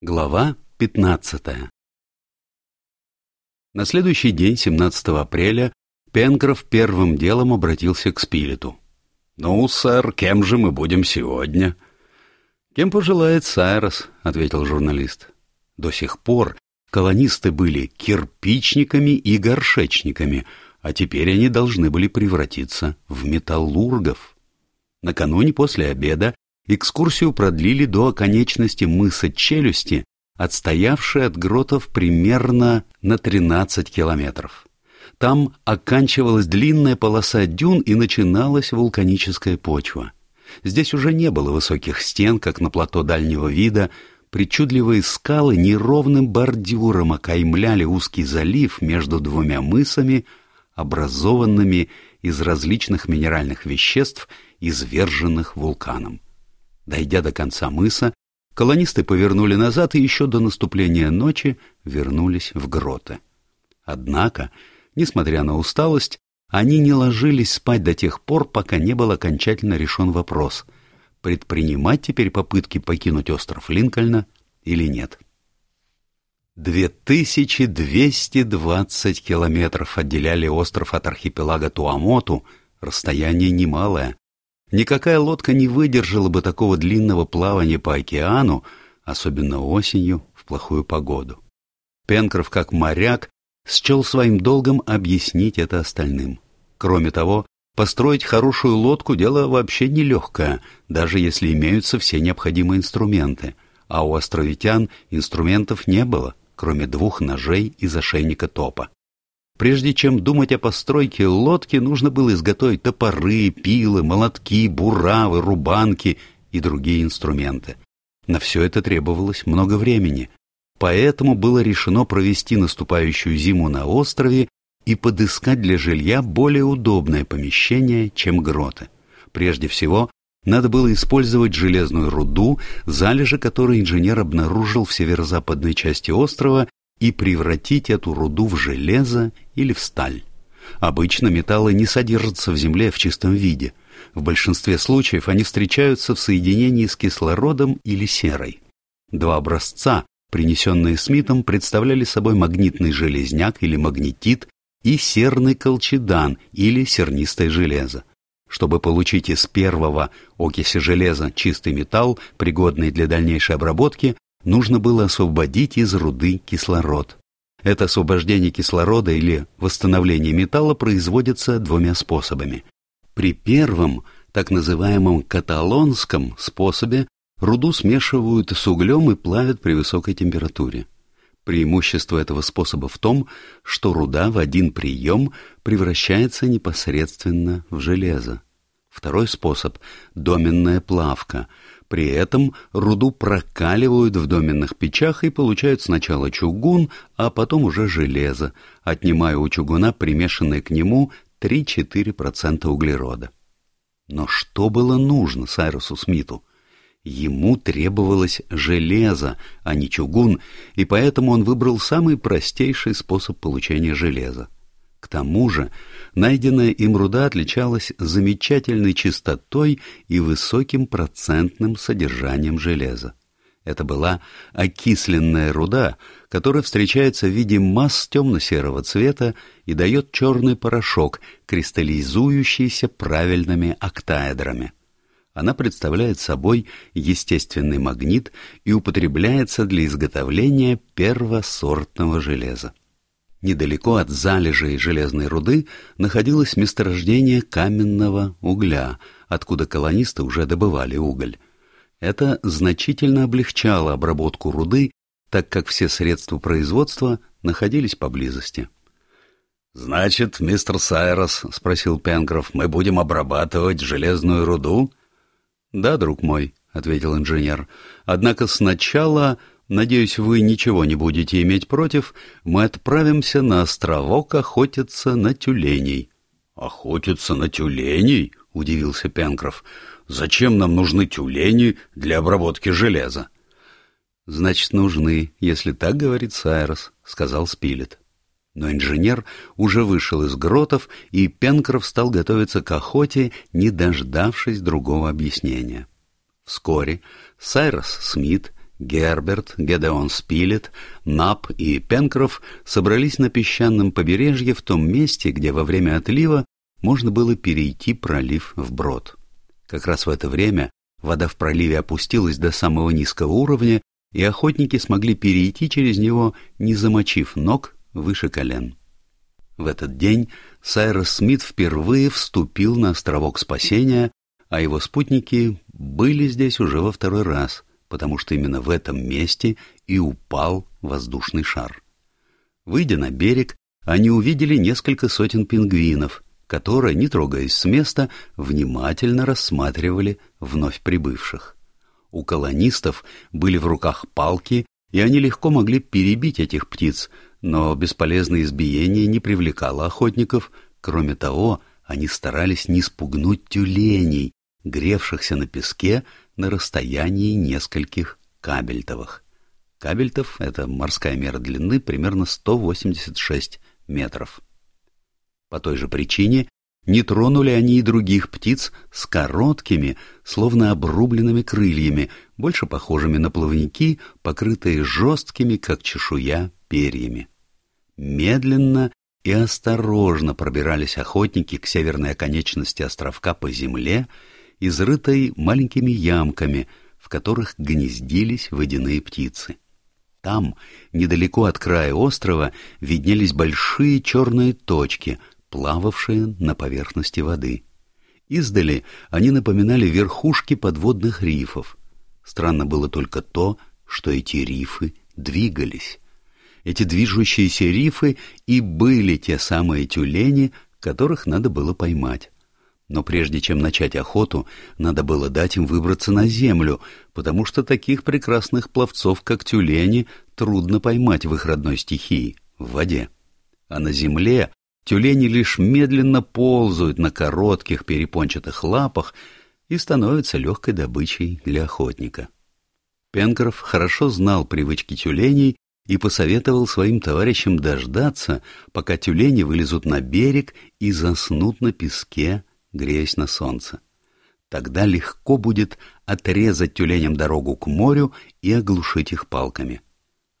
Глава 15 На следующий день, 17 апреля, Пенкроф первым делом обратился к Спилету. «Ну, сэр, кем же мы будем сегодня?» «Кем пожелает Сайрос», — ответил журналист. До сих пор колонисты были кирпичниками и горшечниками, а теперь они должны были превратиться в металлургов. Накануне после обеда Экскурсию продлили до оконечности мыса Челюсти, отстоявшей от гротов примерно на 13 километров. Там оканчивалась длинная полоса дюн и начиналась вулканическая почва. Здесь уже не было высоких стен, как на плато дальнего вида, причудливые скалы неровным бордюром окаймляли узкий залив между двумя мысами, образованными из различных минеральных веществ, изверженных вулканом. Дойдя до конца мыса, колонисты повернули назад и еще до наступления ночи вернулись в гроты. Однако, несмотря на усталость, они не ложились спать до тех пор, пока не был окончательно решен вопрос, предпринимать теперь попытки покинуть остров Линкольна или нет. 2220 километров отделяли остров от архипелага Туамоту, расстояние немалое. Никакая лодка не выдержала бы такого длинного плавания по океану, особенно осенью в плохую погоду. Пенкроф, как моряк, счел своим долгом объяснить это остальным. Кроме того, построить хорошую лодку – дело вообще нелегкое, даже если имеются все необходимые инструменты, а у островитян инструментов не было, кроме двух ножей из ошейника топа. Прежде чем думать о постройке лодки, нужно было изготовить топоры, пилы, молотки, буравы, рубанки и другие инструменты. На все это требовалось много времени. Поэтому было решено провести наступающую зиму на острове и подыскать для жилья более удобное помещение, чем гроты. Прежде всего, надо было использовать железную руду, залежи которой инженер обнаружил в северо-западной части острова и превратить эту руду в железо или в сталь. Обычно металлы не содержатся в земле в чистом виде. В большинстве случаев они встречаются в соединении с кислородом или серой. Два образца, принесенные Смитом, представляли собой магнитный железняк или магнетит и серный колчедан или сернистое железо. Чтобы получить из первого окиси железа чистый металл, пригодный для дальнейшей обработки, нужно было освободить из руды кислород. Это освобождение кислорода или восстановление металла производится двумя способами. При первом, так называемом каталонском способе, руду смешивают с углем и плавят при высокой температуре. Преимущество этого способа в том, что руда в один прием превращается непосредственно в железо. Второй способ – доменная плавка – при этом руду прокаливают в доменных печах и получают сначала чугун, а потом уже железо, отнимая у чугуна примешанное к нему 3-4% углерода. Но что было нужно Сайрусу Смиту? Ему требовалось железо, а не чугун, и поэтому он выбрал самый простейший способ получения железа. К тому же найденная им руда отличалась замечательной чистотой и высоким процентным содержанием железа. Это была окисленная руда, которая встречается в виде масс темно-серого цвета и дает черный порошок, кристаллизующийся правильными октаэдрами. Она представляет собой естественный магнит и употребляется для изготовления первосортного железа. Недалеко от залежей железной руды находилось месторождение каменного угля, откуда колонисты уже добывали уголь. Это значительно облегчало обработку руды, так как все средства производства находились поблизости. «Значит, мистер Сайрос, — спросил Пенкроф, — мы будем обрабатывать железную руду?» «Да, друг мой», — ответил инженер. «Однако сначала Надеюсь, вы ничего не будете иметь против. Мы отправимся на островок охотиться на тюленей. Охотиться на тюленей? удивился Пенкроф. Зачем нам нужны тюлени для обработки железа? Значит, нужны, если так говорит Сайрос, сказал Спилет. Но инженер уже вышел из гротов, и Пенкроф стал готовиться к охоте, не дождавшись другого объяснения. Вскоре Сайрос Смит Герберт, Гедеон Спилет, Нап и Пенкроф собрались на песчаном побережье в том месте, где во время отлива можно было перейти пролив вброд. Как раз в это время вода в проливе опустилась до самого низкого уровня, и охотники смогли перейти через него, не замочив ног выше колен. В этот день Сайрос Смит впервые вступил на островок спасения, а его спутники были здесь уже во второй раз, потому что именно в этом месте и упал воздушный шар. Выйдя на берег, они увидели несколько сотен пингвинов, которые, не трогаясь с места, внимательно рассматривали вновь прибывших. У колонистов были в руках палки, и они легко могли перебить этих птиц, но бесполезное избиение не привлекало охотников. Кроме того, они старались не спугнуть тюленей, гревшихся на песке на расстоянии нескольких кабельтовых. Кабельтов — это морская мера длины примерно 186 метров. По той же причине не тронули они и других птиц с короткими, словно обрубленными крыльями, больше похожими на плавники, покрытые жесткими, как чешуя, перьями. Медленно и осторожно пробирались охотники к северной оконечности островка по земле, изрытой маленькими ямками, в которых гнездились водяные птицы. Там, недалеко от края острова, виднелись большие черные точки, плававшие на поверхности воды. Издали они напоминали верхушки подводных рифов. Странно было только то, что эти рифы двигались. Эти движущиеся рифы и были те самые тюлени, которых надо было поймать. Но прежде чем начать охоту, надо было дать им выбраться на землю, потому что таких прекрасных пловцов, как тюлени, трудно поймать в их родной стихии — в воде. А на земле тюлени лишь медленно ползают на коротких перепончатых лапах и становятся легкой добычей для охотника. Пенкроф хорошо знал привычки тюленей и посоветовал своим товарищам дождаться, пока тюлени вылезут на берег и заснут на песке, греясь на солнце. Тогда легко будет отрезать тюленям дорогу к морю и оглушить их палками.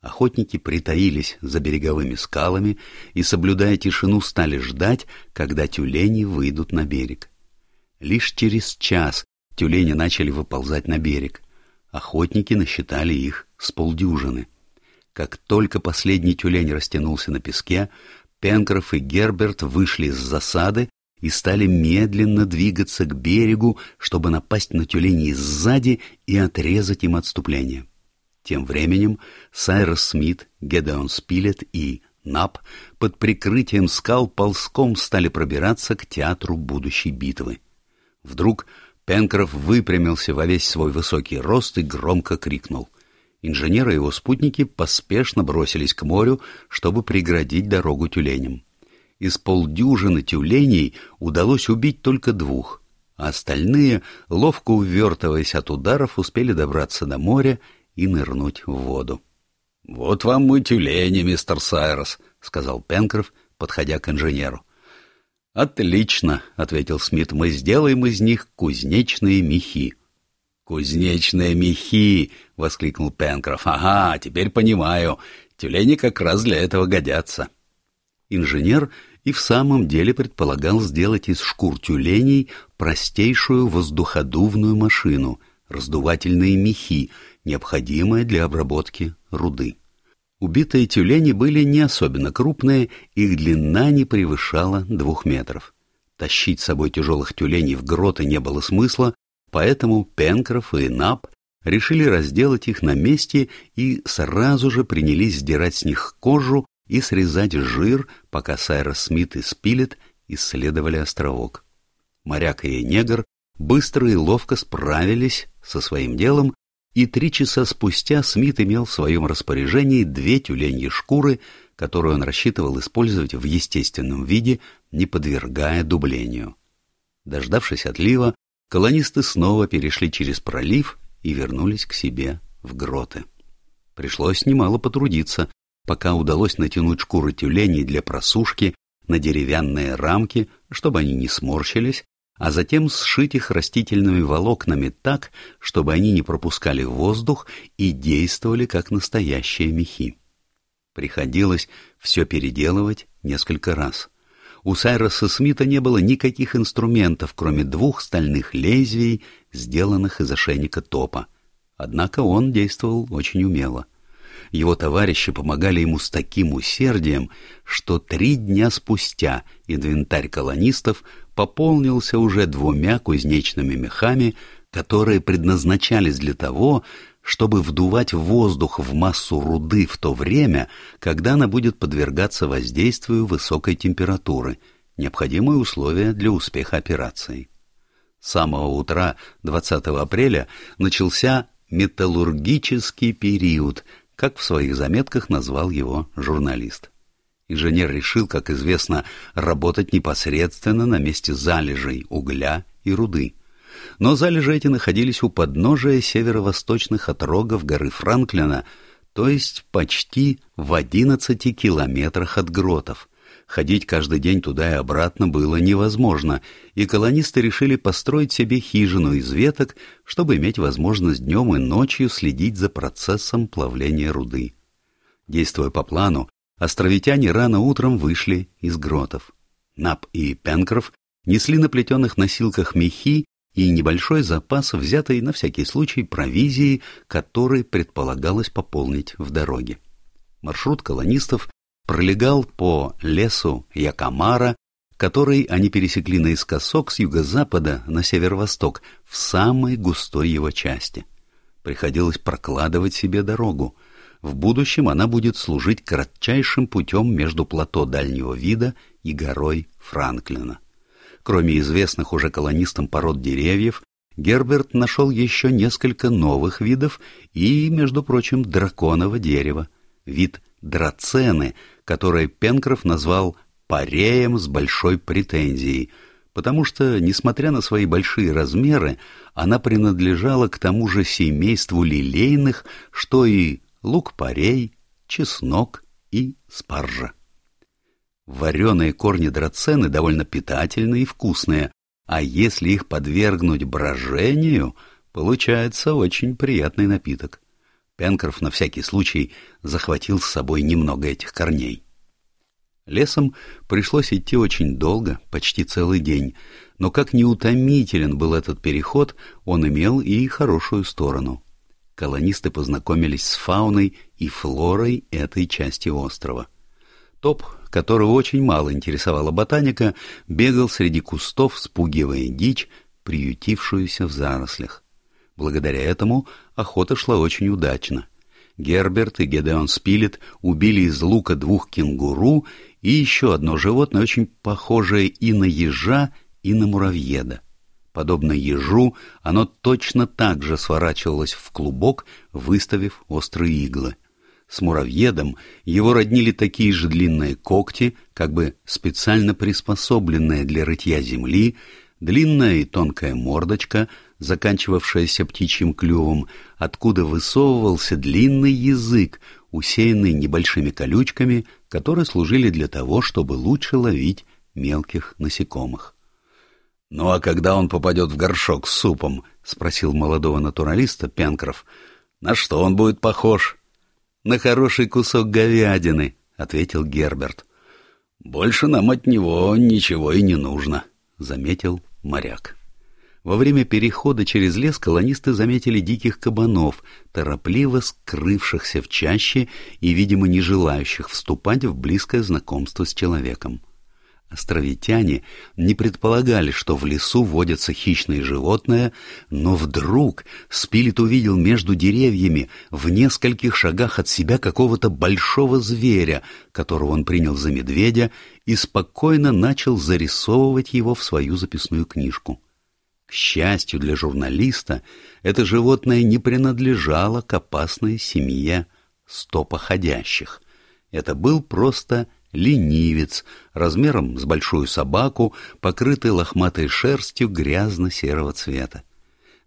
Охотники притаились за береговыми скалами и, соблюдая тишину, стали ждать, когда тюлени выйдут на берег. Лишь через час тюлени начали выползать на берег. Охотники насчитали их с полдюжины — как только последний тюлень растянулся на песке, Пенкроф и Герберт вышли из засады и стали медленно двигаться к берегу, чтобы напасть на тюленей сзади и отрезать им отступление. Тем временем Сайрос Смит, Гедеон Спилет и Нап под прикрытием скал ползком стали пробираться к театру будущей битвы. Вдруг Пенкроф выпрямился во весь свой высокий рост и громко крикнул — Инженеры и его спутники поспешно бросились к морю, чтобы преградить дорогу тюленям. Из полдюжины тюленей удалось убить только двух, а остальные, ловко увертываясь от ударов, успели добраться до моря и нырнуть в воду. — Вот вам мы тюлени, мистер Сайрос, — сказал Пенкроф, подходя к инженеру. — Отлично, — ответил Смит, — мы сделаем из них кузнечные мехи. «Кузнечные мехи!» — воскликнул Пенкроф. «Ага, теперь понимаю. Тюлени как раз для этого годятся». Инженер и в самом деле предполагал сделать из шкур тюленей простейшую воздуходувную машину, раздувательные мехи, необходимые для обработки руды. Убитые тюлени были не особенно крупные, их длина не превышала двух метров. Тащить с собой тяжелых тюленей в гроты не было смысла, Поэтому Пенкроф и Нап решили разделать их на месте и сразу же принялись сдирать с них кожу и срезать жир, пока Сайрос Смит и Спилет исследовали островок. Моряк и негр быстро и ловко справились со своим делом, и три часа спустя Смит имел в своем распоряжении две тюленьи шкуры, которые он рассчитывал использовать в естественном виде, не подвергая дублению. Дождавшись отлива, колонисты снова перешли через пролив и вернулись к себе в гроты. Пришлось немало потрудиться, пока удалось натянуть шкуры тюленей для просушки на деревянные рамки, чтобы они не сморщились, а затем сшить их растительными волокнами так, чтобы они не пропускали воздух и действовали как настоящие мехи. Приходилось все переделывать несколько раз. У Сайроса Смита не было никаких инструментов, кроме двух стальных лезвий, сделанных из ошейника топа. Однако он действовал очень умело. Его товарищи помогали ему с таким усердием, что три дня спустя инвентарь колонистов пополнился уже двумя кузнечными мехами, которые предназначались для того, чтобы вдувать воздух в массу руды в то время, когда она будет подвергаться воздействию высокой температуры, необходимое условие для успеха операции. С самого утра 20 апреля начался металлургический период, как в своих заметках назвал его журналист. Инженер решил, как известно, работать непосредственно на месте залежей угля и руды. Но залежи эти находились у подножия северо-восточных отрогов горы Франклина, то есть почти в 11 километрах от гротов. Ходить каждый день туда и обратно было невозможно, и колонисты решили построить себе хижину из веток, чтобы иметь возможность днем и ночью следить за процессом плавления руды. Действуя по плану, островитяне рано утром вышли из гротов. Нап и Пенкроф несли на плетеных носилках мехи и небольшой запас, взятый на всякий случай провизии, который предполагалось пополнить в дороге. Маршрут колонистов пролегал по лесу Якомара, который они пересекли наискосок с юго-запада на северо-восток, в самой густой его части. Приходилось прокладывать себе дорогу — в будущем она будет служить кратчайшим путем между плато дальнего вида и горой Франклина. Кроме известных уже колонистам пород деревьев, Герберт нашел еще несколько новых видов и, между прочим, драконово дерево, вид драцены, которое Пенкроф назвал «пареем с большой претензией», потому что, несмотря на свои большие размеры, она принадлежала к тому же семейству лилейных, что и лук-порей, чеснок и спаржа. Вареные корни драцены довольно питательные и вкусные, а если их подвергнуть брожению, получается очень приятный напиток. Пенкроф на всякий случай захватил с собой немного этих корней. Лесом пришлось идти очень долго, почти целый день, но как неутомителен был этот переход, он имел и хорошую сторону колонисты познакомились с фауной и флорой этой части острова. Топ, которого очень мало интересовала ботаника, бегал среди кустов, спугивая дичь, приютившуюся в зарослях. Благодаря этому охота шла очень удачно. Герберт и Гедеон Спилет убили из лука двух кенгуру и еще одно животное, очень похожее и на ежа, и на муравьеда. Подобно ежу, оно точно так же сворачивалось в клубок, выставив острые иглы. С муравьедом его роднили такие же длинные когти, как бы специально приспособленные для рытья земли, длинная и тонкая мордочка, заканчивавшаяся птичьим клювом, откуда высовывался длинный язык, усеянный небольшими колючками, которые служили для того, чтобы лучше ловить мелких насекомых. — Ну а когда он попадет в горшок с супом? — спросил молодого натуралиста Пенкроф. — На что он будет похож? — На хороший кусок говядины, — ответил Герберт. — Больше нам от него ничего и не нужно, — заметил моряк. Во время перехода через лес колонисты заметили диких кабанов, торопливо скрывшихся в чаще и, видимо, не желающих вступать в близкое знакомство с человеком. Островитяне не предполагали, что в лесу водятся хищные животные, но вдруг Спилет увидел между деревьями в нескольких шагах от себя какого-то большого зверя, которого он принял за медведя, и спокойно начал зарисовывать его в свою записную книжку. К счастью для журналиста, это животное не принадлежало к опасной семье стопоходящих. Это был просто ленивец, размером с большую собаку, покрытый лохматой шерстью грязно-серого цвета.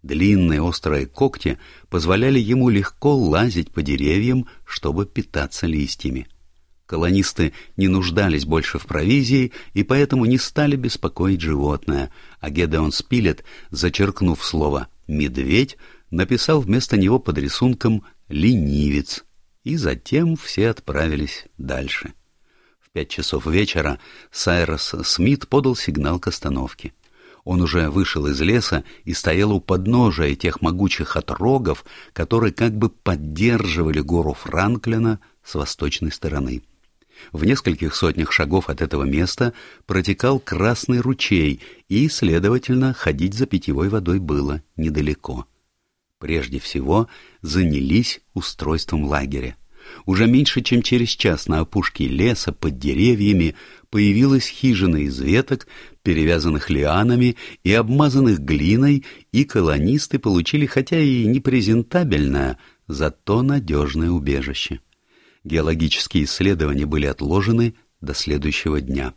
Длинные острые когти позволяли ему легко лазить по деревьям, чтобы питаться листьями. Колонисты не нуждались больше в провизии и поэтому не стали беспокоить животное, а Гедеон Спилет, зачеркнув слово «медведь», написал вместо него под рисунком «ленивец», и затем все отправились дальше. Пять часов вечера Сайрос Смит подал сигнал к остановке. Он уже вышел из леса и стоял у подножия тех могучих отрогов, которые как бы поддерживали гору Франклина с восточной стороны. В нескольких сотнях шагов от этого места протекал Красный ручей, и, следовательно, ходить за питьевой водой было недалеко. Прежде всего занялись устройством лагеря. Уже меньше, чем через час на опушке леса под деревьями появилась хижина из веток, перевязанных лианами и обмазанных глиной, и колонисты получили хотя и непрезентабельное, зато надежное убежище. Геологические исследования были отложены до следующего дня.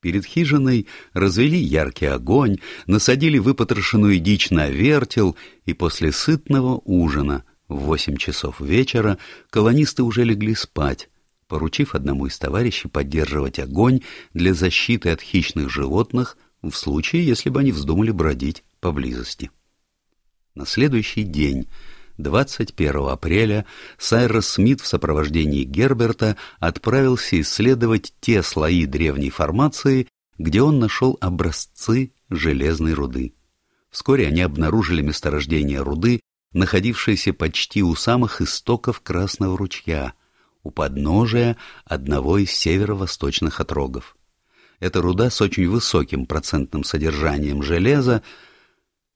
Перед хижиной развели яркий огонь, насадили выпотрошенную дичь на вертел, и после сытного ужина в восемь часов вечера колонисты уже легли спать, поручив одному из товарищей поддерживать огонь для защиты от хищных животных в случае, если бы они вздумали бродить поблизости. На следующий день 21 апреля Сайрос Смит в сопровождении Герберта отправился исследовать те слои древней формации, где он нашел образцы железной руды. Вскоре они обнаружили месторождение руды, находившееся почти у самых истоков Красного ручья, у подножия одного из северо-восточных отрогов. Эта руда с очень высоким процентным содержанием железа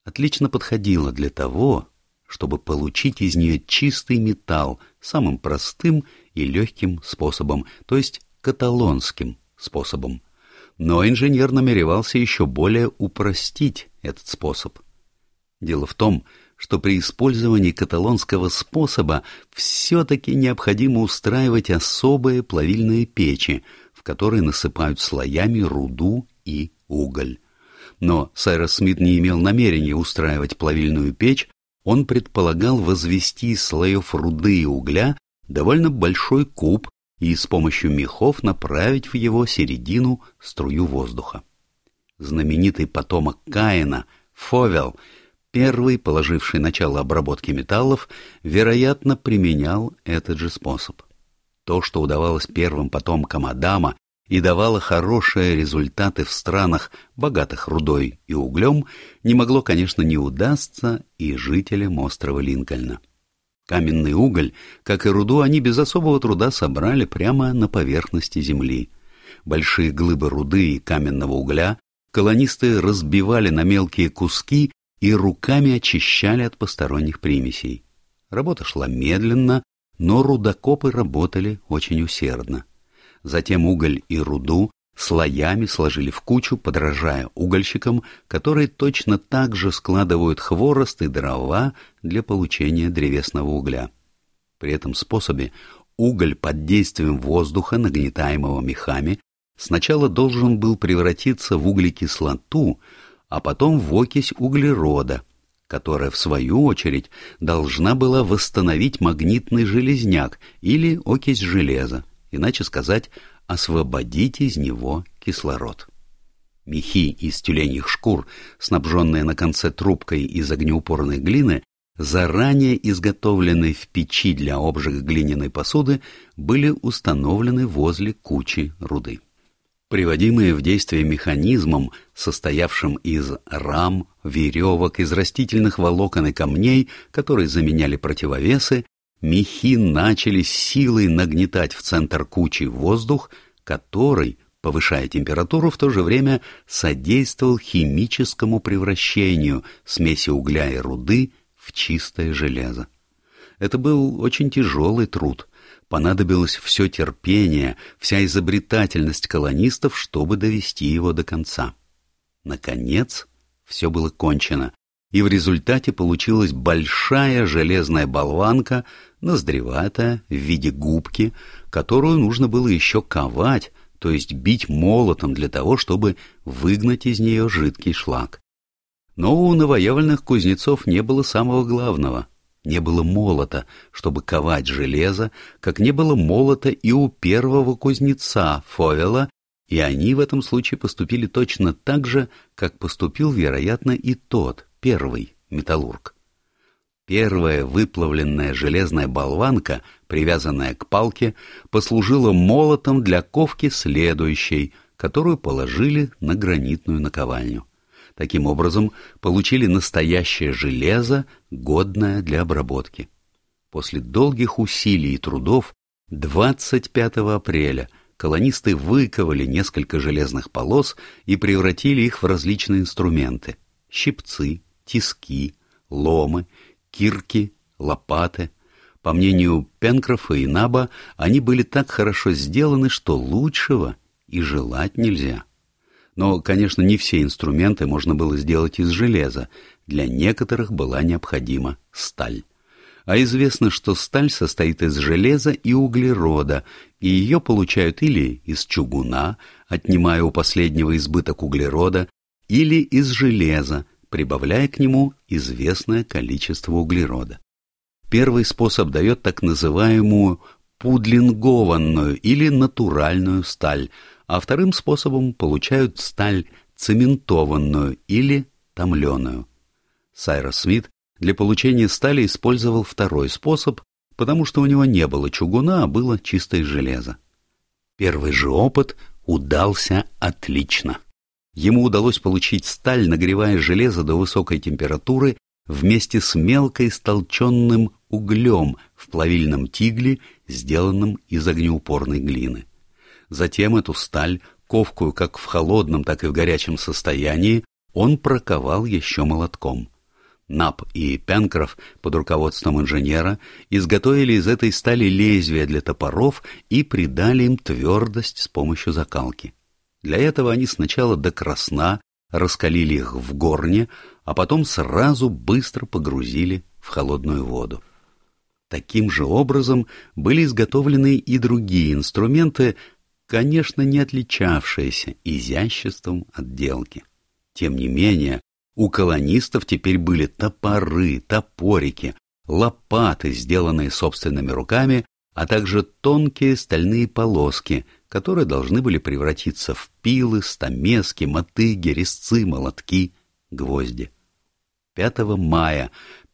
отлично подходила для того, чтобы получить из нее чистый металл самым простым и легким способом, то есть каталонским способом. Но инженер намеревался еще более упростить этот способ. Дело в том, что при использовании каталонского способа все-таки необходимо устраивать особые плавильные печи, в которые насыпают слоями руду и уголь. Но Сайрос Смит не имел намерения устраивать плавильную печь, он предполагал возвести из слоев руды и угля довольно большой куб и с помощью мехов направить в его середину струю воздуха. Знаменитый потомок Каина, Фовел, первый, положивший начало обработке металлов, вероятно, применял этот же способ. То, что удавалось первым потомкам Адама и давало хорошие результаты в странах, богатых рудой и углем, не могло, конечно, не удастся и жителям острова Линкольна. Каменный уголь, как и руду, они без особого труда собрали прямо на поверхности земли. Большие глыбы руды и каменного угля колонисты разбивали на мелкие куски и руками очищали от посторонних примесей. Работа шла медленно, но рудокопы работали очень усердно. Затем уголь и руду слоями сложили в кучу, подражая угольщикам, которые точно так же складывают хворост и дрова для получения древесного угля. При этом способе уголь под действием воздуха, нагнетаемого мехами, сначала должен был превратиться в углекислоту, а потом в окись углерода, которая, в свою очередь, должна была восстановить магнитный железняк или окись железа иначе сказать, освободить из него кислород. Мехи из тюленьих шкур, снабженные на конце трубкой из огнеупорной глины, заранее изготовленные в печи для обжига глиняной посуды, были установлены возле кучи руды. Приводимые в действие механизмом, состоявшим из рам, веревок, из растительных волокон и камней, которые заменяли противовесы, мехи начали силой нагнетать в центр кучи воздух, который, повышая температуру, в то же время содействовал химическому превращению смеси угля и руды в чистое железо. Это был очень тяжелый труд. Понадобилось все терпение, вся изобретательность колонистов, чтобы довести его до конца. Наконец, все было кончено, и в результате получилась большая железная болванка, ноздреватая, в виде губки, которую нужно было еще ковать, то есть бить молотом для того, чтобы выгнать из нее жидкий шлак. Но у новоявленных кузнецов не было самого главного. Не было молота, чтобы ковать железо, как не было молота и у первого кузнеца Фовела, и они в этом случае поступили точно так же, как поступил, вероятно, и тот, первый металлург. Первая выплавленная железная болванка, привязанная к палке, послужила молотом для ковки следующей, которую положили на гранитную наковальню. Таким образом, получили настоящее железо, годное для обработки. После долгих усилий и трудов 25 апреля колонисты выковали несколько железных полос и превратили их в различные инструменты — щипцы, тиски, ломы кирки, лопаты. По мнению Пенкрофа и Наба, они были так хорошо сделаны, что лучшего и желать нельзя. Но, конечно, не все инструменты можно было сделать из железа. Для некоторых была необходима сталь. А известно, что сталь состоит из железа и углерода, и ее получают или из чугуна, отнимая у последнего избыток углерода, или из железа, прибавляя к нему известное количество углерода. Первый способ дает так называемую пудлингованную или натуральную сталь, а вторым способом получают сталь цементованную или томленую. Сайрос Смит для получения стали использовал второй способ, потому что у него не было чугуна, а было чистое железо. Первый же опыт удался отлично. Ему удалось получить сталь, нагревая железо до высокой температуры вместе с мелко истолченным углем в плавильном тигле, сделанном из огнеупорной глины. Затем эту сталь, ковкую как в холодном, так и в горячем состоянии, он проковал еще молотком. Нап и Пенкроф под руководством инженера изготовили из этой стали лезвия для топоров и придали им твердость с помощью закалки. Для этого они сначала до красна раскалили их в горне, а потом сразу быстро погрузили в холодную воду. Таким же образом были изготовлены и другие инструменты, конечно, не отличавшиеся изяществом отделки. Тем не менее, у колонистов теперь были топоры, топорики, лопаты, сделанные собственными руками, а также тонкие стальные полоски, которые должны были превратиться в пилы, стамески, мотыги, резцы, молотки, гвозди. 5 мая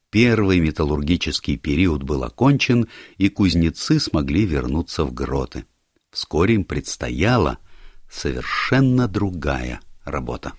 первый металлургический период был окончен, и кузнецы смогли вернуться в гроты. Вскоре им предстояла совершенно другая работа.